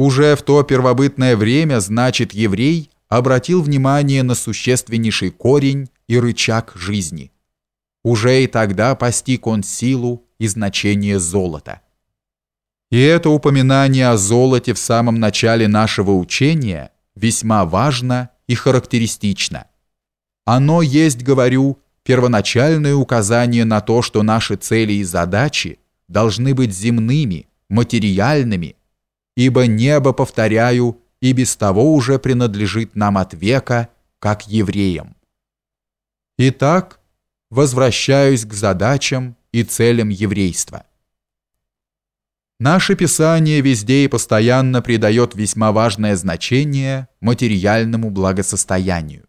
Уже в то первобытное время, значит, еврей обратил внимание на существеннейший корень и рычаг жизни. Уже и тогда постиг он силу и значение золота. И это упоминание о золоте в самом начале нашего учения весьма важно и характеристично. Оно есть, говорю, первоначальное указание на то, что наши цели и задачи должны быть земными, материальными, ибо небо, повторяю, и без того уже принадлежит нам от века, как евреям. Итак, возвращаюсь к задачам и целям еврейства. Наше Писание везде и постоянно придает весьма важное значение материальному благосостоянию.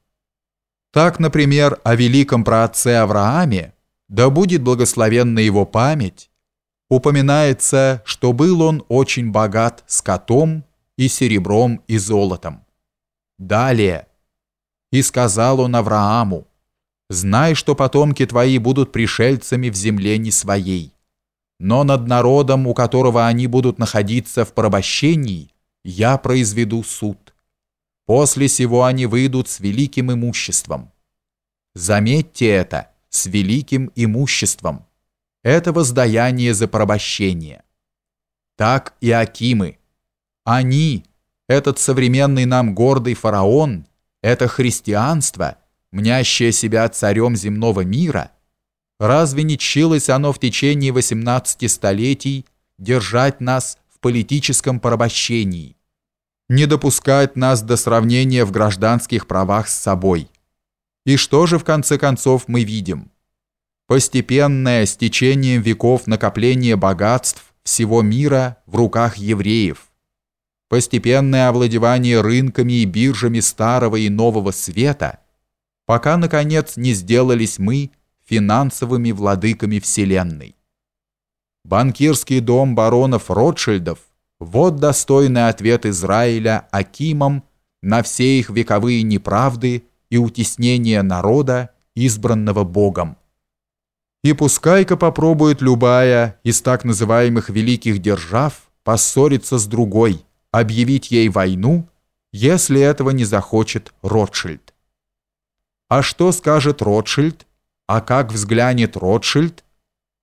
Так, например, о великом праотце Аврааме, да будет благословенна его память, упоминается, что был он очень богат скотом и серебром и золотом. Далее. «И сказал он Аврааму, «Знай, что потомки твои будут пришельцами в земле не своей, но над народом, у которого они будут находиться в порабощении, я произведу суд. После сего они выйдут с великим имуществом. Заметьте это, с великим имуществом» это воздаяние за порабощение. Так и Акимы. Они, этот современный нам гордый фараон, это христианство, мнящее себя царем земного мира, разве не чилось оно в течение 18 столетий держать нас в политическом порабощении, не допускать нас до сравнения в гражданских правах с собой? И что же в конце концов мы видим? Постепенное с течением веков накопление богатств всего мира в руках евреев, постепенное овладевание рынками и биржами старого и нового света, пока, наконец, не сделались мы финансовыми владыками Вселенной. Банкирский дом баронов Ротшильдов – вот достойный ответ Израиля Акимам на все их вековые неправды и утеснения народа, избранного Богом. И пускай-ка попробует любая из так называемых великих держав поссориться с другой, объявить ей войну, если этого не захочет Ротшильд. А что скажет Ротшильд? А как взглянет Ротшильд?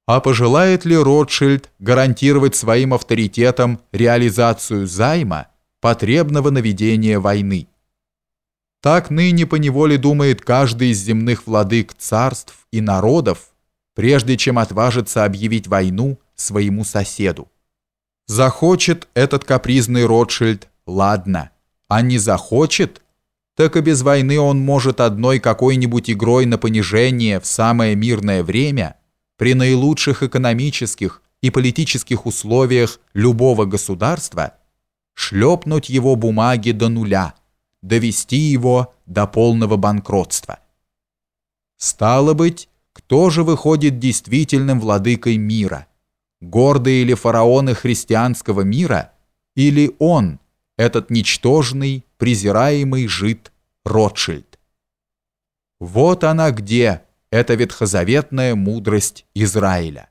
А пожелает ли Ротшильд гарантировать своим авторитетом реализацию займа, потребного на ведение войны? Так ныне поневоле думает каждый из земных владык царств и народов, прежде чем отважиться объявить войну своему соседу. Захочет этот капризный Ротшильд, ладно, а не захочет, так и без войны он может одной какой-нибудь игрой на понижение в самое мирное время при наилучших экономических и политических условиях любого государства шлепнуть его бумаги до нуля, довести его до полного банкротства. Стало быть, кто же выходит действительным владыкой мира? Гордые или фараоны христианского мира? Или он, этот ничтожный, презираемый жид Ротшильд? Вот она где, эта ветхозаветная мудрость Израиля.